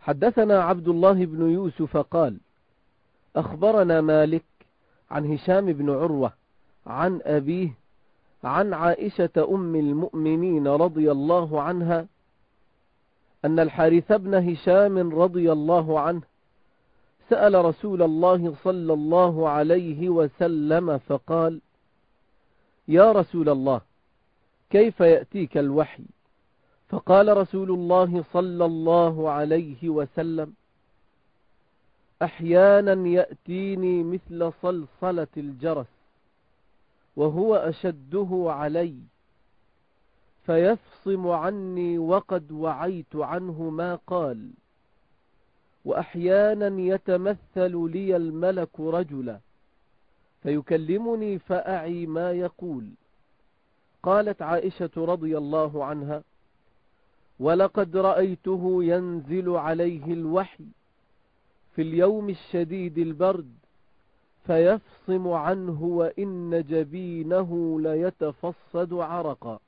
حدثنا عبد الله بن يوسف قال أخبرنا مالك عن هشام بن عروة عن أبيه عن عائشة أم المؤمنين رضي الله عنها أن الحارث بن هشام رضي الله عنه سأل رسول الله صلى الله عليه وسلم فقال يا رسول الله كيف يأتيك الوحي؟ فقال رسول الله صلى الله عليه وسلم أحيانا يأتيني مثل صلصلة الجرس وهو أشده علي فيفصم عني وقد وعيت عنه ما قال وأحيانا يتمثل لي الملك رجلا فيكلمني فأعي ما يقول. قالت عائشة رضي الله عنها ولقد رأيته ينزل عليه الوحي في اليوم الشديد البرد فيفصم عنه وإن جبينه ليتفصد عرقا.